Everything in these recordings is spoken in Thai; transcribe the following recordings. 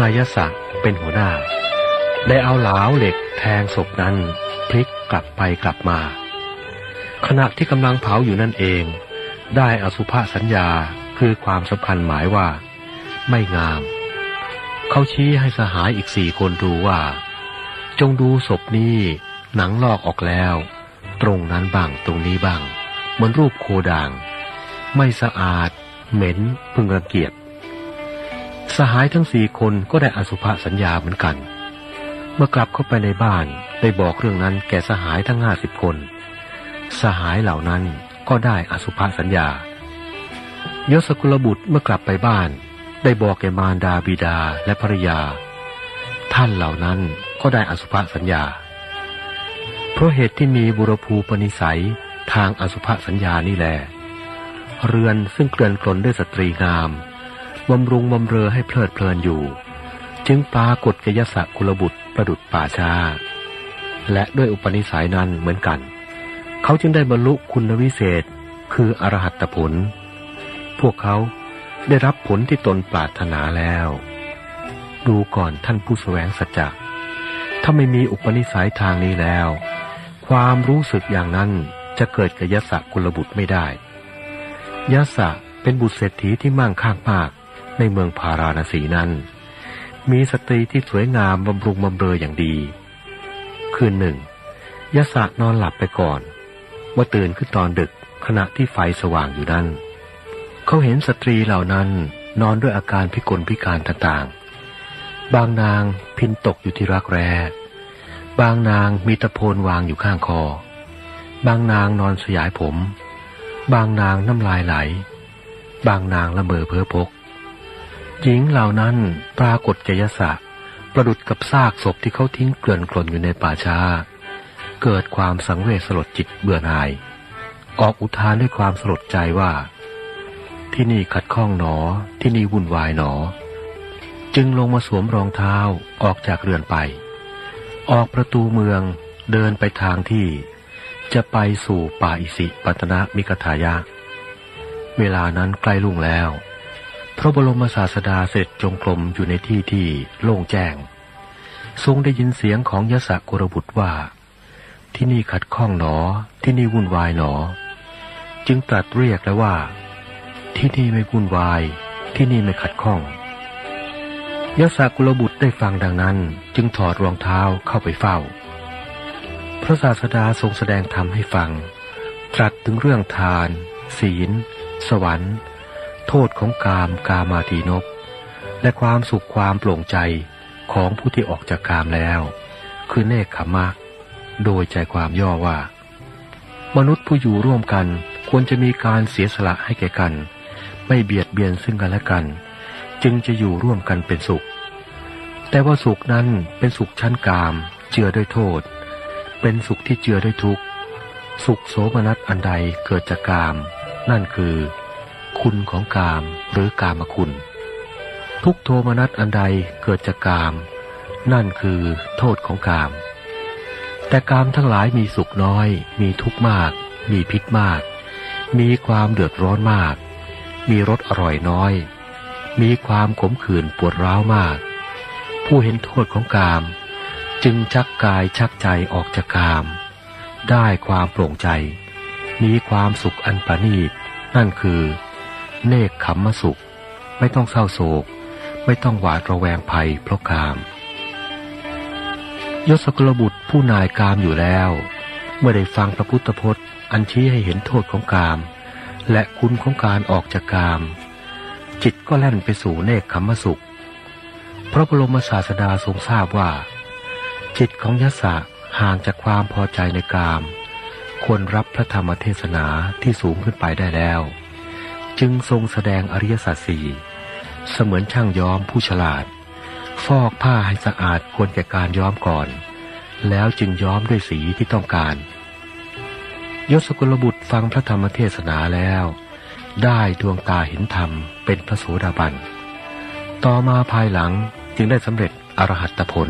นายศักดิ์เป็นหัวหน้า ได้เอาเหลาเหล็กแทงศพนั้นพลิกกลับไปกลับมา ขณะที่กำลังเผาอยู่นั่นเอง ได้อสุภาสัญญาคือความสำคัญหมายว่า ไม่งาม เขาชี้ให้สหายอีกสี่คนดูว่า จงดูศพนี้หนังลอกออกแล้ว ตรงนั้นบ้างตรงนี้บ้างเหมือนรูปโคด่าง ไม่สะอาด เหม็นพึงระเกียจ สหายทั้งสี่คนก็ได้อสุภสัญญาเหมือนกัน เมื่อกลับเข้าไปในบ้านได้บอกเรื่องนั้นแก่สหายทั้งห้าสิบคน สหายเหล่านั้นก็ได้อสุภสัญญายศกุลบุตรเมื่อกลับไปบ้าน ได้บอกแก่มารดาบิดาและภรรยา ท่านเหล่านั้นก็ได้อสุภสัญญา เพราะเหตุที่มีบุรภูปนิสัยทางอสุภสัญญานี่แหละเรือนซึ่งเกลื่อนกลนด้วยสตรีงาม บำรุงบำเรอให้เพลิดเพลินอยู่ จึงปรากฏกยศกุลบุตรประดุดป่าชาและด้วยอุปนิสัยนั้นเหมือนกัน เขาจึงได้บรรลุคุณวิเศษคืออรหัตผล พวกเขาได้รับผลที่ตนปรารถนาแล้ว ดูก่อนท่านผู้แสวงสัจจะถ้าไม่มีอุปนิสัยทางนี้แล้ว ความรู้สึกอย่างนั้นจะเกิดกับยศกุลบุตรไม่ได้ยศเป็นบุตรเศรษฐีที่มั่งคั่งมาก ในเมืองพาราณสีนั้น มีสตรีที่สวยงามบำรุงบำเรออย่างดี คืนหนึ่งยศนอนหลับไปก่อนว่าตื่นขึ้นตอนดึกขณะที่ไฟสว่างอยู่นั้น เขาเห็นสตรีเหล่านั้นนอนด้วยอาการพิกลพิการต่างๆ บางนางพินตกอยู่ที่รักแร้บางนางมีตะโพนวางอยู่ข้างคอ บางนางนอนสยายผม บางนางน้ำลายไหล บางนางละเมอเพ้อพก หญิงเหล่านั้นปรากฏกยศะประดุดกับซากศพที่เขาทิ้งเกลื่อนกลนอยู่ในป่าช้า เกิดความสังเวชสลดจิตเบื่อหน่าย ออกอุทานด้วยความสลดใจว่า ที่นี่ขัดข้องหนอ ที่นี่วุ่นวายหนอ จึงลงมาสวมรองเท้าออกจากเรือนไป ออกประตูเมืองเดินไปทางที่จะไปสู่ป่าอิสิปัตนะมิกทายะ เวลานั้นใกล้ลุ่งแล้ว พระบรมศาสดาเสร็จจงกรมอยู่ในที่ที่โล่งแจ้ง ทรงได้ยินเสียงของยศกุรบุตรว่า ที่นี่ขัดข้องหนอ ที่นี่วุ่นวายหนอ จึงตรัสเรียกแล้วว่า ที่นี่ไม่วุ่นวาย ที่นี่ไม่ขัดข้องยศกุลบุตรได้ฟังดังนั้น จึงถอดรองเท้าเข้าไปเฝ้า พระศาสดาทรงแสดงธรรมให้ฟัง ตรัสถึงเรื่องทาน ศีล สวรรค์ โทษของกามกามาตีนบและความสุขความโปร่งใจของผู้ที่ออกจากกามแล้ว คือเนคขมะโดยใจความย่อว่า มนุษย์ผู้อยู่ร่วมกันควรจะมีการเสียสละให้แก่กัน ไม่เบียดเบียนซึ่งกันและกัน จึงจะอยู่ร่วมกันเป็นสุข แต่ว่าสุขนั้นเป็นสุขชั้นกาม เจือด้วยโทษ เป็นสุขที่เจือด้วยทุกข์ สุขโสมนัสอันใดเกิดจากกาม นั่นคือ คุณของกามหรือกามคุณ ทุกโทมนัสอันใดเกิดจากกาม นั่นคือโทษของกาม แต่กามทั้งหลายมีสุขน้อย มีทุกข์มาก มีพิษมาก มีความเดือดร้อนมาก มีรสอร่อยน้อย มีความขมขื่นปวดร้าวมาก ผู้เห็นโทษของกาม จึงชักกายชักใจออกจากกาม ได้ความโปร่งใจ มีความสุขอันประณีตนั่นคือ เนกขมมสุข ไม่ต้องเศร้าโศก ไม่ต้องหวาดระแวงภัยเพราะกาม ยศกรบุตรผู้นายกามอยู่แล้ว เมื่อได้ฟังพระพุทธพจน์ อันชี้ให้เห็นโทษของกาม และคุณของการออกจากกาม จิตก็แล่นไปสู่เนกขมมสุข พระบรมศาสดาทรงทราบว่า จิตของยศห่างจากความพอใจในกามควรรับพระธรรมเทศนาที่สูงขึ้นไปได้แล้ว จึงทรงแสดงอริยสัจสี่เสมือนช่างย้อมผู้ฉลาด ฟอกผ้าให้สะอาดควรแก่การย้อมก่อน แล้วจึงย้อมด้วยสีที่ต้องการ ยศกุลบุตรฟังพระธรรมเทศนาแล้ว ได้ดวงตาเห็นธรรมเป็นพระโสดาบัน ต่อมาภายหลังจึงได้สำเร็จอรหัตผล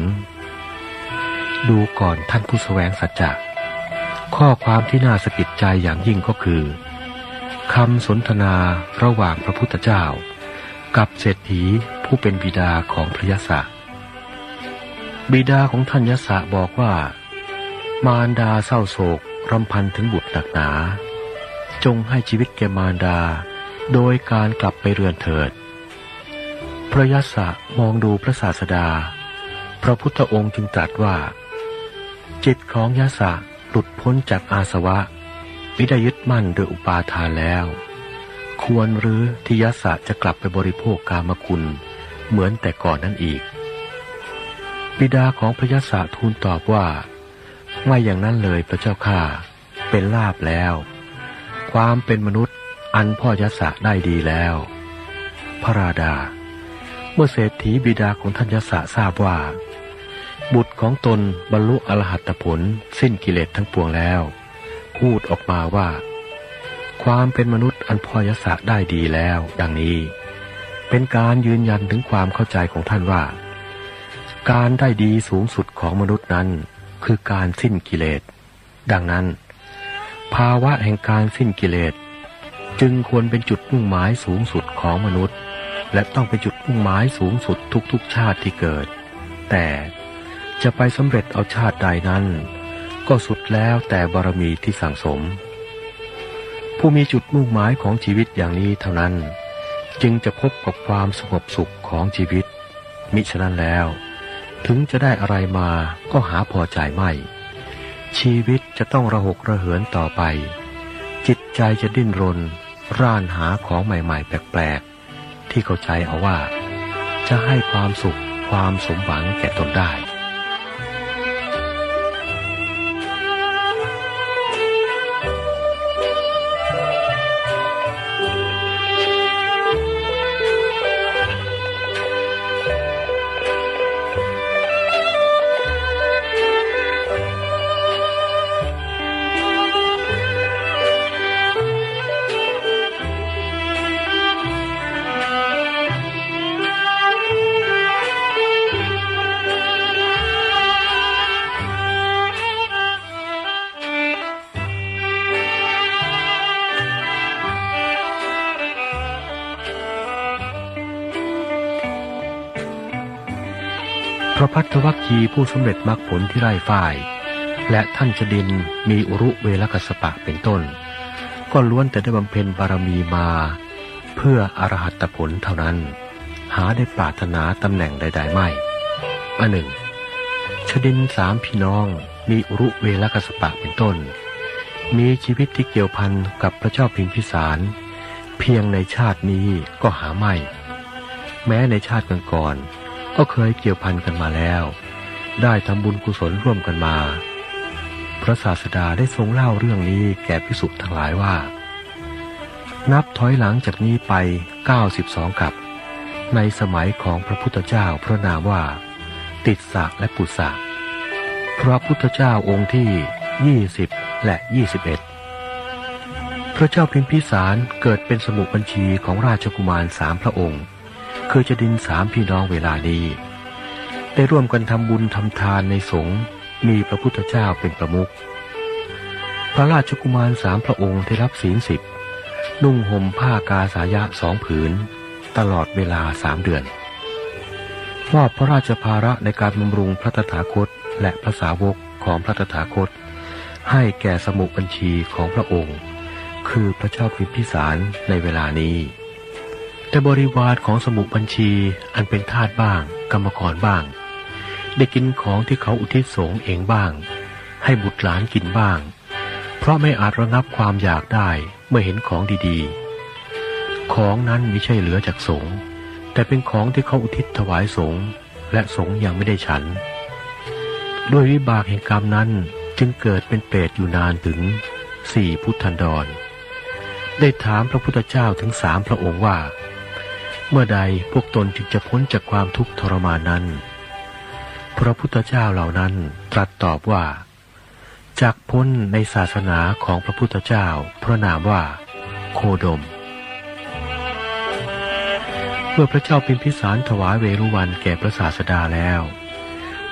ดูก่อนท่านผู้สแสวงสัจจะข้อความที่น่าสะกิดใจอย่างยิ่งก็คือ คำสนทนาระหว่างพระพุทธเจ้า กับเศรษฐีผู้เป็นบิดาของพระยศะบิดาของท่านยศะบอกว่า มารดาเศร้าโศกรำพันถึงบุตรหนักหนา จงให้ชีวิตแก่มารดา โดยการกลับไปเรือนเถิด พระยศะมองดูพระศาสดา พระพุทธองค์จึงตรัสว่า จิตของยศะหลุดพ้นจากอาสวะ มิได้ยึดมั่นโดยอุปาทานแล้ว ควรหรือที่ยศะจะกลับไปบริโภคกามคุณ เหมือนแต่ก่อนนั้นอีก บิดาของพระยศะทูลตอบว่า ไม่อย่างนั้นเลยพระเจ้าข้าเป็นลาบแล้ว ความเป็นมนุษย์อันพ่อยศะได้ดีแล้ว พระราดา เมื่อเศรษฐีบิดาของท่านยศะทราบว่า บุตรของตนบรรลุอรหัตผลสิ้นกิเลสทั้งปวงแล้ว พูดออกมาว่า ความเป็นมนุษย์อันพอยศะได้ดีแล้ว ดังนี้ เป็นการยืนยันถึงความเข้าใจของท่านว่า การได้ดีสูงสุดของมนุษย์นั้น คือการสิ้นกิเลส ดังนั้น ภาวะแห่งการสิ้นกิเลส จึงควรเป็นจุดมุ่งหมายสูงสุดของมนุษย์ และต้องเป็นจุดมุ่งหมายสูงสุดทุกๆชาติที่เกิด แต่จะไปสำเร็จเอาชาติใดนั้น ก็สุดแล้วแต่บารมีที่สั่งสม ผู้มีจุดมุ่งหมายของชีวิตอย่างนี้เท่านั้น จึงจะพบกับความสงบสุขของชีวิต มิฉะนั้นแล้ว ถึงจะได้อะไรมาก็หาพอใจไม่ ชีวิตจะต้องระหกระเหินต่อไป จิตใจจะดิ้นรน ร่านหาของใหม่ๆ แปลกๆ ที่เข้าใจเอาว่า จะให้ความสุขความสมหวังแก่ตนได้ วัคคีผู้สำเร็จมรรคผลที่ไร่ฝ้าย และท่านจดินมีอุรุเวลกัสปะเป็นต้น ก็ล้วนแต่ได้บำเพ็ญบารมีมา เพื่ออรหัตผลเท่านั้น หาได้ปรารถนาตำแหน่งใด ๆ ไม่อันหนึ่งชดินสามพี่น้องมีอุรุเวลกัสปะเป็นต้น มีชีวิตที่เกี่ยวพันกับพระเจ้าพิมพิสาร เพียงในชาตินี้ก็หาไม่ แม้ในชาติก่อนๆ ก็เคยเกี่ยวพันกันมาแล้ว ได้ทำบุญกุศลร่วมกันมา พระศาสดาได้ทรงเล่าเรื่องนี้แก่พิสุทั้งหลายว่า นับถอยหลังจากนี้ไป 92 กับ ในสมัยของพระพุทธเจ้าพระนามว่า ติดสะและปุสะพระพุทธเจ้าองค์ที่ 20 และ 21 พระเจ้าพิมพิสารเกิดเป็นสมุบัญชีของราชกุมารสามพระองค์ คือจะดินสามพี่น้องเวลานี้ ได้ร่วมกันทำบุญทำทานในสงฆ์มีพระพุทธเจ้าเป็นประมุขพระราชกุมารสามพระองค์ได้รับศีลสิบ นุ่งห่มผ้ากาสายะสองผืน ตลอดเวลาสามเดือนมอบพระราชภาระในการบำรุงพระตถาคตและพระสาวกของพระตถาคต ให้แก่สมุบัญชีของพระองค์ คือพระเจ้าพิมพิสารในเวลานี้ แต่บริวารของสมุบัญชีอันเป็นทาสบ้าง กรรมกรบ้าง ได้กินของที่เขาอุทิศสงเองบ้าง ให้บุตรหลานกินบ้าง เพราะไม่อาจระงับความอยากได้เมื่อเห็นของดีๆ ของนั้นไม่ใช่เหลือจากสงแต่เป็นของที่เขาอุทิศถวายสงและสงยังไม่ได้ฉัน ด้วยวิบากแห่งกรรมนั้นจึงเกิดเป็นเปรตอยู่นานถึงสี่พุทธันดร ได้ถามพระพุทธเจ้าถึงสามพระองค์ว่า เมื่อใดพวกตนจึงจะพ้นจากความทุกข์ทรมานนั้น พระพุทธเจ้าเหล่านั้นตรัสตอบว่าจากพ้นในศาสนาของพระพุทธเจ้า พระนามว่า โคดม เมื่อพระเจ้าพิมพิสารถวายเวรุวันแก่พระศาสดาแล้ว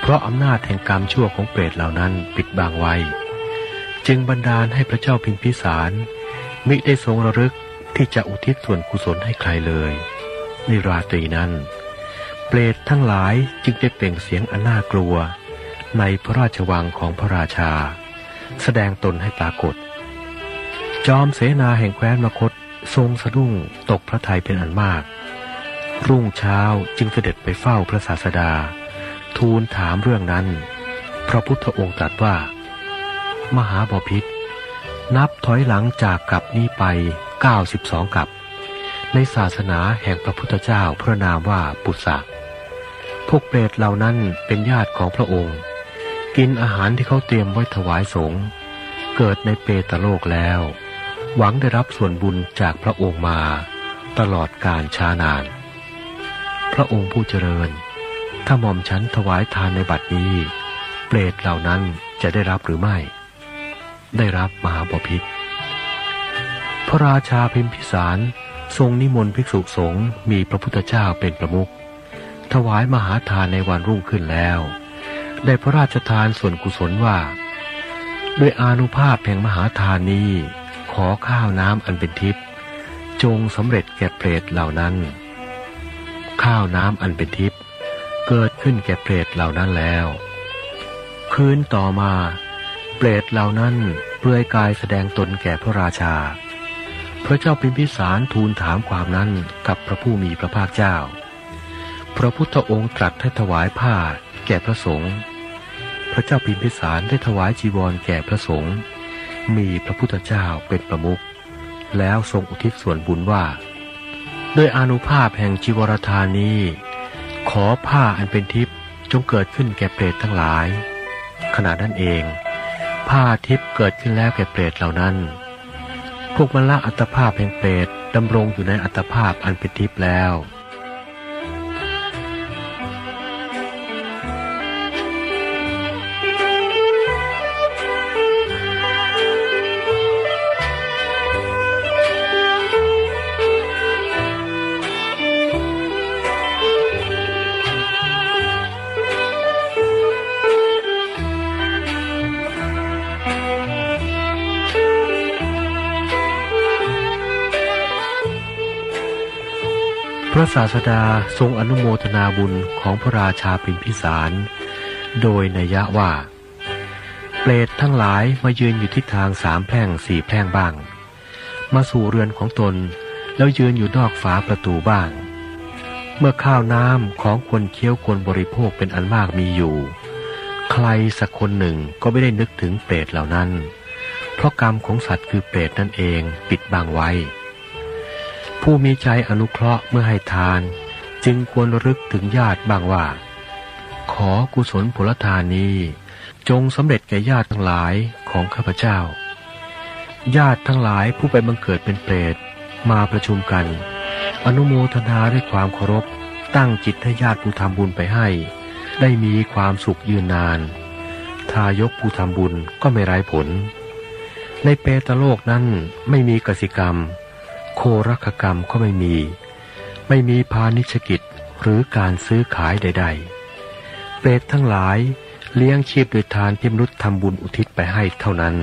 เพราะอำนาจแห่งกรรมชั่วของเปรตเหล่านั้นปิดบังไว้ จึงบันดาลให้พระเจ้าพิมพิสาร มิได้ทรงระลึกที่จะอุทิศส่วนกุศลให้ใครเลย ในราตรีนั้น เปรตทั้งหลายจึงได้เปล่งเสียงอันน่ากลัว ในพระราชวังของพระราชา แสดงตนให้ปรากฏ จอมเสนาแห่งแคว้นมคตทรงสะดุ้งตกพระทัยเป็นอันมาก รุ่งเช้าจึงเสด็จไปเฝ้าพระศาสดา ทูลถามเรื่องนั้น พระพุทธองค์ตรัสว่า มหาบพิษนับถอยหลังจากกลับนี้ไป 92กับ ในศาสนาแห่งพระพุทธเจ้าพระนามว่าปุษะพวกเปรตเหล่านั้นเป็นญาติของพระองค์ กินอาหารที่เขาเตรียมไว้ถวายสงฆ์เกิดในเปตโลกแล้ว หวังได้รับส่วนบุญจากพระองค์มา ตลอดการช้านาน พระองค์ผู้เจริญ ถ้าหม่อมฉันถวายทานในบัดนี้ เปรตเหล่านั้นจะได้รับหรือไม่ ได้รับมหาบพิษพระราชาพิมพิสาร ทรงนิมนต์ภิกษุสงฆ์มีพระพุทธเจ้าเป็นประมุขถวายมหาทานในวันรุ่งขึ้นแล้ว ได้พระราชทานส่วนกุศลว่า ด้วยอานุภาพแห่งมหาทานนี้ ขอข้าวน้ำอันเป็นทิพย์จงสำเร็จแก่เปรตเหล่านั้น ข้าวน้ำอันเป็นทิพย์เกิดขึ้นแก่เปรตเหล่านั้นแล้ว คืนต่อมา เปรตเหล่านั้นเปลือยกายแสดงตนแก่พระราชา พระเจ้าพิมพิสารทูลถามความนั้นกับพระผู้มีพระภาคเจ้า พระพุทธองค์ตรัสให้ถวายผ้าแก่พระสงฆ์ พระเจ้าพิมพิสารได้ถวายจีวรแก่พระสงฆ์ มีพระพุทธเจ้าเป็นประมุข แล้วทรงอุทิศส่วนบุญว่า ด้วยอนุภาพแห่งจีวรทานนี้ ขอผ้าอันเป็นทิพย์จงเกิดขึ้นแก่เปรตทั้งหลาย ขณะนั้นเอง ผ้าทิพย์เกิดขึ้นแล้วแก่เปรตเหล่านั้น พวกมันละอัตภาพแห่งเปรตดำรงอยู่ในอัตภาพอันเป็นทิพย์แล้ว พระศาสดาทรงอนุโมทนาบุญของพระราชาพิมพิสาร โดยนัยยะว่า เปรตทั้งหลายมายืนอยู่ทิศทางสามแพร่งสี่แพร่งบ้าง มาสู่เรือนของตนแล้วยืนอยู่นอกฝาประตูบ้าง เมื่อข้าวน้ำของคนเคี้ยวคนบริโภคเป็นอันมากมีอยู่ ใครสักคนหนึ่งก็ไม่ได้นึกถึงเปรตเหล่านั้น เพราะกรรมของสัตว์คือเปรตนั่นเองปิดบังไว้ ผู้มีใจอนุเคราะห์เมื่อให้ทาน จึงควรระลึกถึงญาติบ้างว่า ขอกุศลผลทานนี้จงสำเร็จแก่ญาติทั้งหลายของข้าพเจ้า ญาติทั้งหลายผู้ไปบังเกิดเป็นเปรตมาประชุมกัน อนุโมทนาด้วยความเคารพ ตั้งจิตให้ญาติผู้ทำบุญไปให้ ได้มีความสุขยืนนาน ทายกผู้ทำบุญก็ไม่ไร้ผล ในเปตโลกนั้นไม่มีกสิกรรม โครักกรรมก็ไม่มี ไม่มีพาณิชกิจหรือการซื้อขายใด ๆ เปรตทั้งหลายเลี้ยงชีพโดยทานที่มนุษย์ทำบุญอุทิศไปให้เท่านั้น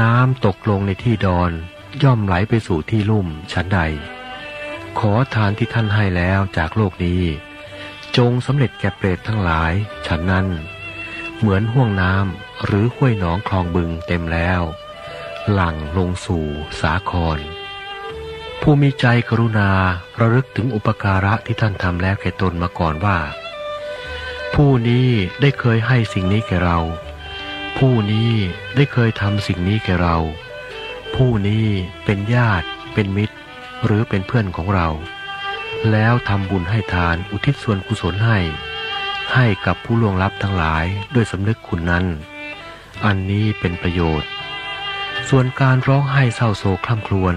น้ำตกลงในที่ดอนย่อมไหลไปสู่ที่ลุ่มชั้นใด ขอทานที่ท่านให้แล้วจากโลกนี้ จงสำเร็จแก่เปรตทั้งหลายฉันนั้น เหมือนห่วงน้ำหรือห้วยหนองคลองบึงเต็มแล้ว หลั่งลงสู่สาคร ผู้มีใจกรุณาระลึกถึงอุปการะที่ท่านทำแล้วแก่ตนมาก่อนว่า ผู้นี้ได้เคยให้สิ่งนี้แก่เรา ผู้นี้ได้เคยทำสิ่งนี้แก่เรา ผู้นี้เป็นญาติเป็นมิตร หรือเป็นเพื่อนของเรา แล้วทำบุญให้ทานอุทิศส่วนกุศลให้ ให้กับผู้ล่วงลับทั้งหลายด้วยสำนึกคุณนั้น อันนี้เป็นประโยชน์ ส่วนการร้องไห้เศร้าโศกคล่ำครวญ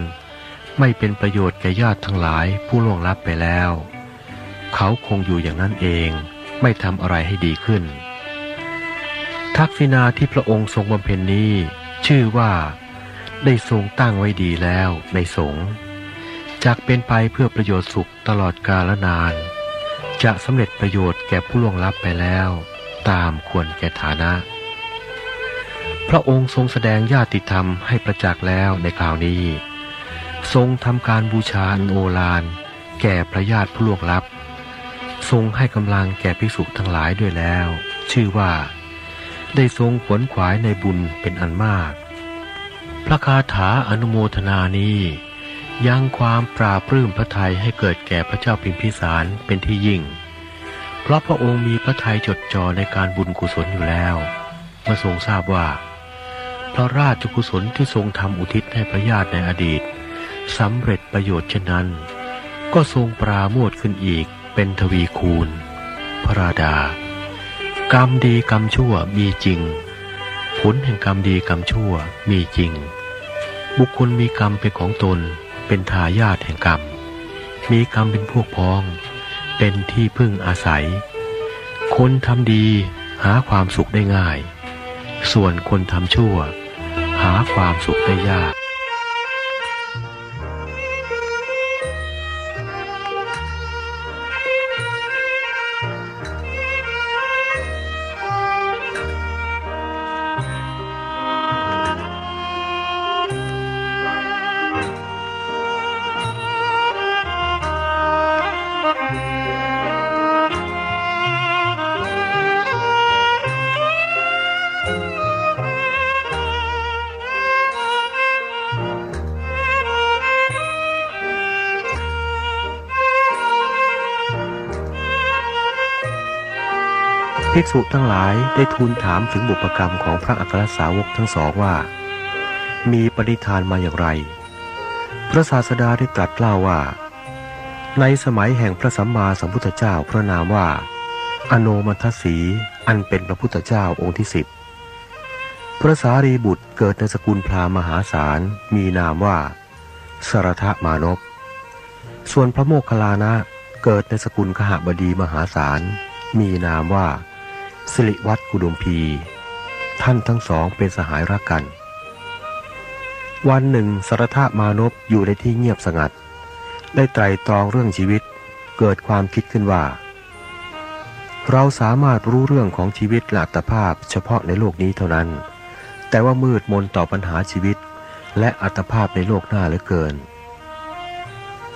ไม่เป็นประโยชน์แก่ญาติทั้งหลายผู้ล่วงลับไปแล้ว เขาคงอยู่อย่างนั้นเอง ไม่ทำอะไรให้ดีขึ้น ทักษิณาที่พระองค์ทรงบำเพ็ญนี้ ชื่อว่า ได้ทรงตั้งไว้ดีแล้วในสงฆ์จากเป็นไปเพื่อประโยชน์สุขตลอดกาลนาน จะสำเร็จประโยชน์แก่ผู้ล่วงลับไปแล้ว ตามควรแก่ฐานะ พระองค์ทรงแสดงญาติธรรมให้ประจักษ์แล้วในคราวนี้ ทรงทำการบูชาอันโอฬารแก่พระญาติผู้ล่วงลับ ทรงให้กำลังแก่ภิกษุทั้งหลายด้วยแล้ว ชื่อว่า ได้ทรงขวนขวายในบุญเป็นอันมาก พระคาถาอนุโมทนานี้ยังความปราปลื้มพระทัยให้เกิดแก่พระเจ้าพิมพิสารเป็นที่ยิ่ง เพราะพระองค์มีพระทัยจดจ่อในการบุญกุศลอยู่แล้วเมื่อทรงทราบว่า พระราชกุศลที่ทรงทำอุทิศให้พระญาติในอดีต สำเร็จประโยชน์เช่นนั้น ก็ทรงปราโมทขึ้นอีกเป็นทวีคูณ พระราดา กรรมดีกรรมชั่วมีจริง ผลแห่งกรรมดีกรรมชั่วมีจริง บุคคลมีกรรมเป็นของตนเป็นทายาทแห่งกรรม มีกรรมเป็นพวกพ้อง เป็นที่พึ่งอาศัย คนทำดีหาความสุขได้ง่าย ส่วนคนทำชั่ว หาความสุขได้ยาก ภิกษุทั้งหลายได้ทูลถามถึงบุพกรรมของพระอัครสาวกทั้งสองว่า มีปณิธานมาอย่างไร พระศาสดาได้ตรัสเล่าว่า ในสมัยแห่งพระสัมมาสัมพุทธเจ้าพระนามว่า อโนมัทสี อันเป็นพระพุทธเจ้าองค์ที่สิบพระสารีบุตรเกิดในสกุลพราหมหาศาลมีนามว่า สรทมานพส่วนพระโมคคัลลานะเกิดในสกุลขหบดีมหาศาลมีนามว่า สิริวัตรกุดุมพี ท่านทั้งสองเป็นสหายรักกัน วันหนึ่งสรทมานพอยู่ในที่เงียบสงัด ได้ไตรตรองเรื่องชีวิต เกิดความคิดขึ้นว่า เราสามารถรู้เรื่องของชีวิตและอัตภาพเฉพาะในโลกนี้เท่านั้น แต่ว่ามืดมนต่อปัญหาชีวิต และอัตภาพในโลกหน้าเหลือเกิน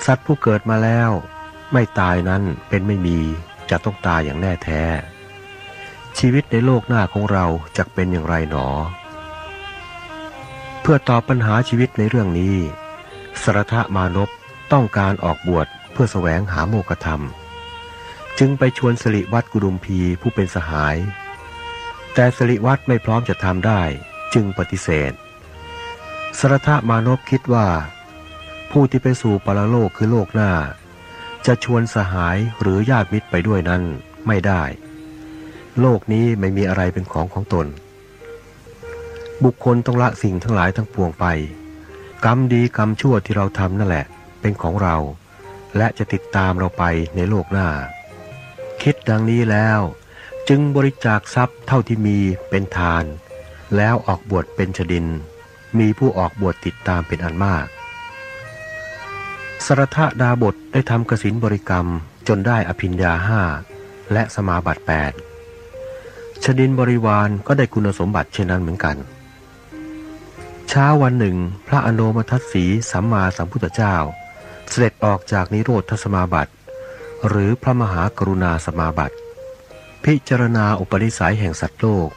สัตว์ผู้เกิดมาแล้ว ไม่ตายนั้นเป็นไม่มีจะต้องตายอย่างแน่แท้ ชีวิตในโลกหน้าของเราจะเป็นอย่างไรหนอ เพื่อตอบปัญหาชีวิตในเรื่องนี้ สรทมานพต้องการออกบวชเพื่อแสวงหาโมกธรรม จึงไปชวนสริวัตรกุดุมพีผู้เป็นสหาย แต่สริวัตรไม่พร้อมจะทำได้จึงปฏิเสธ สรทมานพคิดว่า ผู้ที่ไปสู่ปรโลกคือโลกหน้า จะชวนสหายหรือญาติมิตรไปด้วยนั้นไม่ได้ โลกนี้ไม่มีอะไรเป็นของของตน บุคคลต้องละสิ่งทั้งหลายทั้งปวงไป กรรมดีกรรมชั่วที่เราทำนั่นแหละ เป็นของเรา และจะติดตามเราไปในโลกหน้า คิดดังนี้แล้ว จึงบริจาคทรัพย์เท่าที่มีเป็นทาน แล้วออกบวชเป็นชดิน มีผู้ออกบวชติดตามเป็นอันมาก สรทดาบทได้ทำกสินบริกรรมจนได้อภิญญาห้าและสมาบัติแปด ชดินบริวารก็ได้คุณสมบัติเช่นนั้นเหมือนกัน เช้าวันหนึ่ง พระอโนมทัศสีสัมมาสัมพุทธเจ้า เสด็จออกจากนิโรธสมาบัติ หรือพระมหากรุณาสมาบัติ พิจารณาอุปนิสัยแห่งสัตว์โลก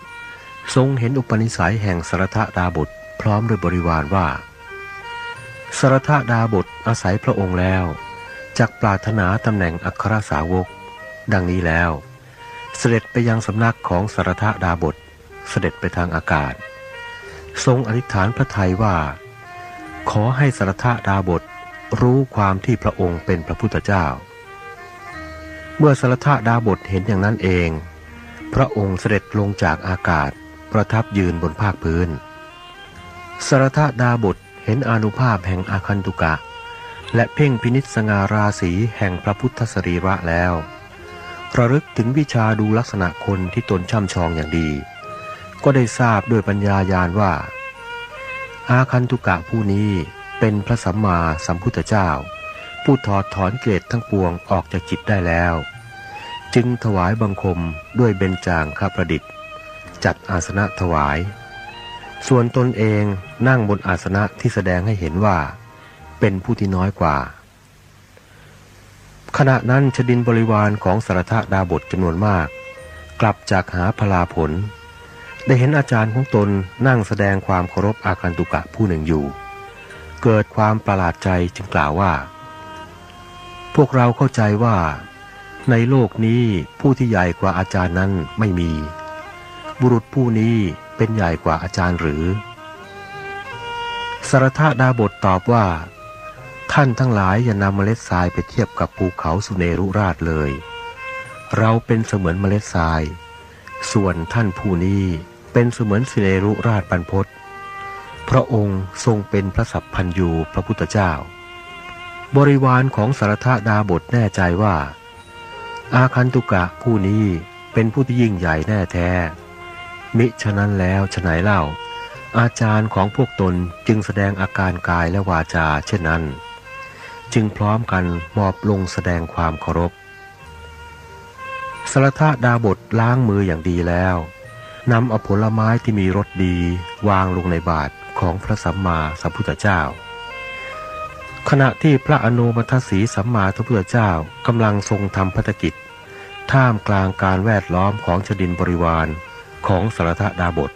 ทรงเห็นอุปนิสัยแห่งสารทดาบทพร้อมด้วยบริวารว่าสารทดาบทอาศัยพระองค์แล้วจักปรารถนาตำแหน่งอัครสาวก ดังนี้แล้ว เสด็จไปยังสำนักของสารทดาบท เสด็จไปทางอากาศ ทรงอธิษฐานพระทัยว่า ขอให้สารทดาบทรู้ความที่พระองค์เป็นพระพุทธเจ้า เมื่อสารทดาบทเห็นอย่างนั้นเอง พระองค์เสด็จลงจากอากาศประทับยืนบนภาคพื้น สารทดาบทเห็นอนุภาพแห่งอาคันตุกะ และเพ่งพินิษสงาราศีแห่งพระพุทธสรีระแล้ว ระลึกถึงวิชาดูลักษณะคนที่ตนช่ำชองอย่างดี ก็ได้ทราบด้วยปัญญายาณว่า อาคันตุกะผู้นี้เป็นพระสัมมาสัมพุทธเจ้า ผู้ถอดถอนเกลดทั้งปวงออกจากจิตได้แล้ว จึงถวายบังคมด้วยเบญจางคประดิษฐ์ จัดอาสนะถวาย ส่วนตนเองนั่งบนอาสนะที่แสดงให้เห็นว่า เป็นผู้ที่น้อยกว่า ขณะนั้นชดินบริวารของสารทดาบทจำนวนมาก กลับจากหาพลาผล ได้เห็นอาจารย์ของตนนั่งแสดงความเคารพอาคันตุกะผู้หนึ่งอยู่ เกิดความประหลาดใจจึงกล่าวว่า พวกเราเข้าใจว่า ในโลกนี้ผู้ที่ใหญ่กว่าอาจารย์นั้นไม่มี บุรุษผู้นี้เป็นใหญ่กว่าอาจารย์หรือสารทดาบทตอบว่า ท่านทั้งหลายอย่านำเมล็ดทรายไปเทียบกับภูเขาสุเนรุราชเลย เราเป็นเสมือนเมล็ดทราย ส่วนท่านผู้นี้เป็นเสมือนสุเนรุราชบรรพศพระองค์ทรงเป็นพระสัพพันยูพระพุทธเจ้า บริวารของสารทดาบทแน่ใจว่า อาคันตุกะผู้นี้เป็นผู้ที่ยิ่งใหญ่แน่แท้ มิฉะนั้นแล้วฉไหนเล่า อาจารย์ของพวกตนจึงแสดงอาการกายและวาจาเช่นนั้น จึงพร้อมกันมอบลงแสดงความเคารพสารทดาบทล้างมืออย่างดีแล้วนำเอาผลไม้ที่มีรสดีวางลงในบาตรของพระสัมมาสัมพุทธเจ้า ขณะที่พระอนุมัติสีสัมมาสัมพุทธเจ้ากำลังทรงทำพัฒกิจ ท่ามกลางการแวดล้อมของชดินบริวารของสารทดาบท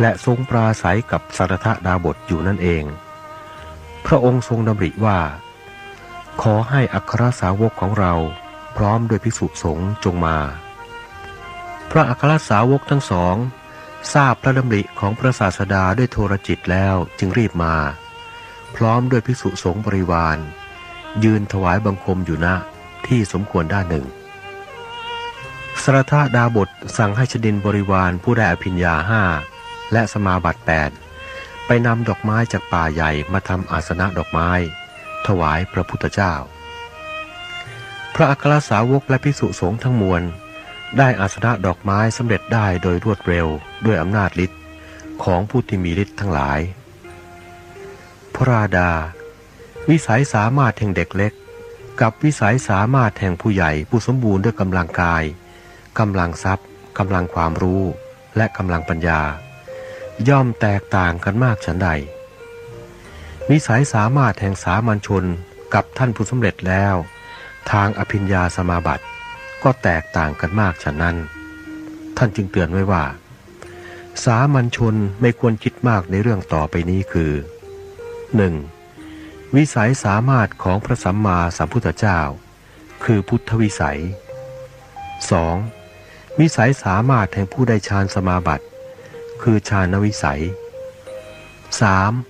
และทรงปราศัยกับสารทดาบทอยู่นั่นเอง พระองค์ทรงดำริว่า ขอให้อัครสาวกของเราพร้อมด้วยภิกษุสงฆ์จงมา พระอัครสาวกทั้งสอง ทราบพระดำริของพระศาสดาด้วยโทรจิตแล้วจึงรีบมา พร้อมด้วยภิกษุสงฆ์บริวาร ยืนถวายบังคมอยู่ณที่สมควรด้านหนึ่งสรทดาบทสั่งให้ชดินบริวารผู้ได้อภิญญาห้าและสมาบัติแปดไปนำดอกไม้จากป่าใหญ่มาทำอาสนะดอกไม้ ถวายพระพุทธเจ้า พระอัครสาวกและพิสุสงฆ์ทั้งมวล ได้อาสนะดอกไม้สำเร็จได้โดยรวดเร็วด้วยอำนาจฤทธิ์ของผู้ที่มีฤทธิ์ทั้งหลาย พระราดา วิสัยสามารถแห่งเด็กเล็ก กับวิสัยสามารถแห่งผู้ใหญ่ผู้สมบูรณ์ด้วยกำลังกายกำลังทรัพย์กำลังความรู้และกำลังปัญญา ย่อมแตกต่างกันมากฉันใด วิสัยสามารถแห่งสามัญชนกับท่านผู้สำเร็จแล้ว ทางอภิญญาสมาบัติ ก็แตกต่างกันมากฉันนั้น ท่านจึงเตือนไว้ว่า สามัญชนไม่ควรคิดมากในเรื่องต่อไปนี้คือ 1. วิสัยสามารถของพระสัมมาสัมพุทธเจ้า คือพุทธวิสัย 2. วิสัยสามารถแห่งผู้ได้ฌานสมาบัติ คือฌานวิสัย 3.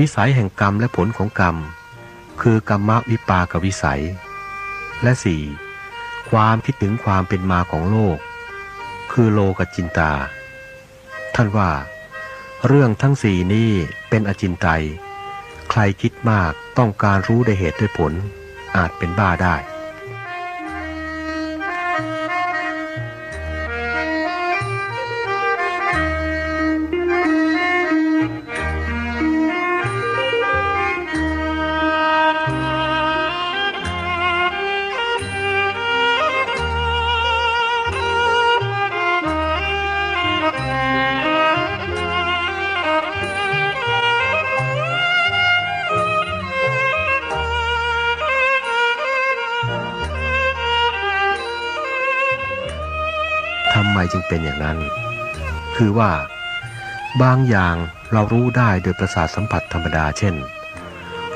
วิสัยแห่งกรรมและผลของกรรม คือกรรมวิปากวิสัย และ 4. ความคิดถึงความเป็นมาของโลก คือโลกจินตา ท่านว่า เรื่องทั้งสี่นี้เป็นอจินไตย ใครคิดมากต้องการรู้ได้เหตุด้วยผล อาจเป็นบ้าได้านั้น คือว่า บางอย่างเรารู้ได้โดยประสาทสัมผัสธรรมดาเช่น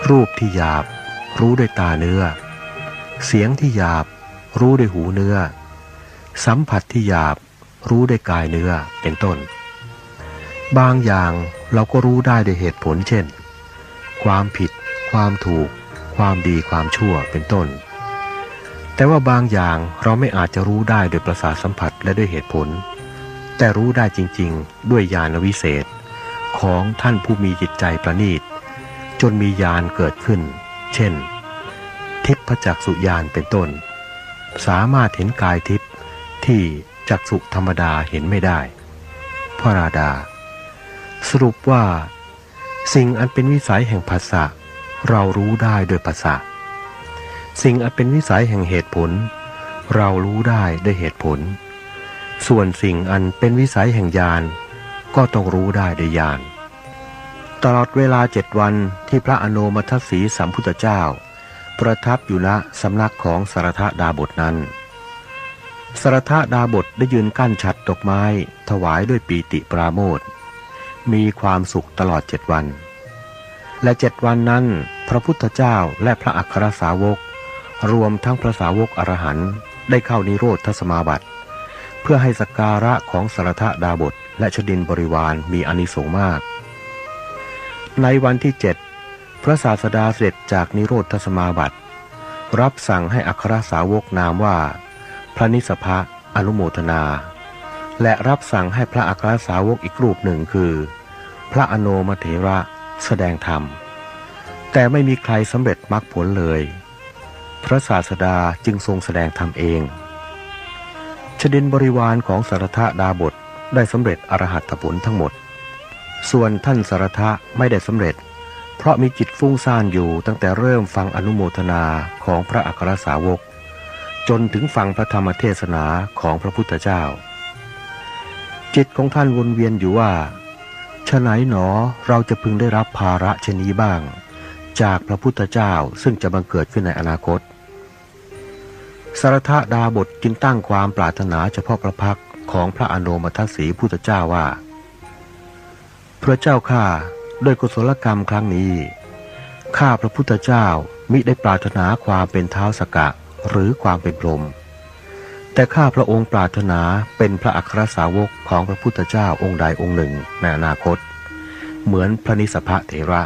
รูปที่หยาบ รู้ด้วยตาเนื้อ เสียงที่หยาบ รู้ด้วยหูเนื้อ สัมผัสที่หยาบ รู้ด้วยกายเนื้อเป็นต้น บางอย่างเราก็รู้ได้โดยเหตุผลเช่น ความผิด ความถูก ความดีความชั่วเป็นต้นแต่ว่าบางอย่างเราไม่อาจจะรู้ได้โดยประสาทสัมผัสและด้วยเหตุผล แต่รู้ได้จริงๆ ด้วยญาณวิเศษ ของท่านผู้มีจิตใจประณีต จนมีญาณเกิดขึ้น เช่น ทิพจักสุญาณเป็นต้น สามารถเห็นกายทิพย์ที่จักสุธรรมดาเห็นไม่ได้ พระราดา สรุปว่า สิ่งอันเป็นวิสัยแห่งภาษาเรารู้ได้โดยภาษาสิ่งอันเป็นวิสัยแห่งเหตุผล เรารู้ได้ด้วยเหตุผล ส่วนสิ่งอันเป็นวิสัยแห่งญาณก็ต้องรู้ได้ด้วยญาณตลอดเวลาเจ็ดวันที่พระอนุมัติสีสัมพุทธเจ้า ประทับอยู่ณสำนักของสารทดาบทนั้นสารทดาบทได้ยืนกั้นฉัดดอกไม้ ถวายด้วยปีติปราโมทมีความสุขตลอดเจ็ดวัน และเจ็ดวันนั้น พระพุทธเจ้าและพระอัครสาวก รวมทั้งพระสาวกอรหันต์ได้เข้านิโรธทสมาบัติ เพื่อให้สการะของสารทดาบทและชดินบริวารมีอนิสงส์มาก ในวันที่เจ็ดพระศาสดาเสด็จจากนิโรธทสมาบัติ รับสั่งให้อัครสาวกนามว่า พระนิสพะอนุโมทนา และรับสั่งให้พระอัครสาวกอีกรูปหนึ่งคือ พระอโนมเถระแสดงธรรม แต่ไม่มีใครสำเร็จมรรคผลเลย พระศาสดาจึงทรงแสดงธรรมเอง ชดินบริวารของสารทดาบทได้สำเร็จอรหัตผลทั้งหมด ส่วนท่านสารทะไม่ได้สำเร็จ เพราะมีจิตฟุ้งซ่านอยู่ตั้งแต่เริ่มฟังอนุโมทนาของพระอัครสาวก จนถึงฟังพระธรรมเทศนาของพระพุทธเจ้า จิตของท่านวนเวียนอยู่ว่าฉะไหนหนอเราจะพึงได้รับภาระชนี้บ้าง จากพระพุทธเจ้าซึ่งจะบังเกิดขึ้นในอนาคต สารทดาบทจึงตั้งความปรารถนาเฉพาะพระพักของพระอนุมัติสีพุทธเจ้าว่า พระเจ้าข้าด้วยกุศลกรรมครั้งนี้ ข้าพระพุทธเจ้ามิได้ปรารถนาความเป็นเท้าสกะหรือความเป็นพรหมแต่ข้าพระองค์ปรารถนาเป็นพระอัครสาวกของพระพุทธเจ้าองค์ใดองค์หนึ่งในอนาคต เหมือนพระนิสพะเถระ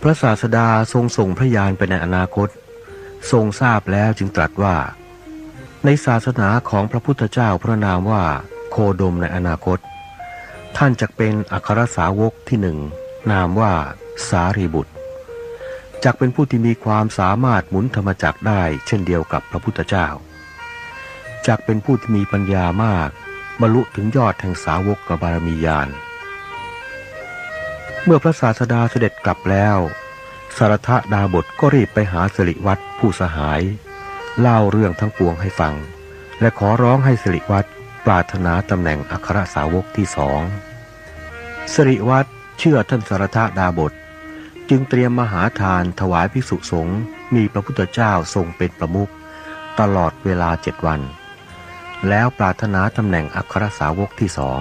พระศาสดาทรงส่งพระยานไปในอนาคต ทรงทราบแล้วจึงตรัสว่า ในศาสนาของพระพุทธเจ้าพระนามว่าโคดมในอนาคต ท่านจะเป็นอัครสาวกที่หนึ่งนามว่าสารีบุตรจักเป็นผู้ที่มีความสามารถหมุนธรรมจักได้เช่นเดียวกับพระพุทธเจ้าจักเป็นผู้ที่มีปัญญามาก บรรลุถึงยอดแห่งสาวกกับบารมีญาณเมื่อพระศาสดาเสด็จกลับแล้ว สารทดาบทก็รีบไปหาสิริวัตรผู้สหาย เล่าเรื่องทั้งปวงให้ฟัง และขอร้องให้สิริวัตรปรารถนาตำแหน่งอัครสาวกที่สองสิริวัตรเชื่อท่านสารทดาบท จึงเตรียมมหาทานถวายภิกษุสงฆ์มีพระพุทธเจ้าทรงเป็นประมุขตลอดเวลาเจ็ดวัน แล้วปรารถนาตำแหน่งอัครสาวกที่สอง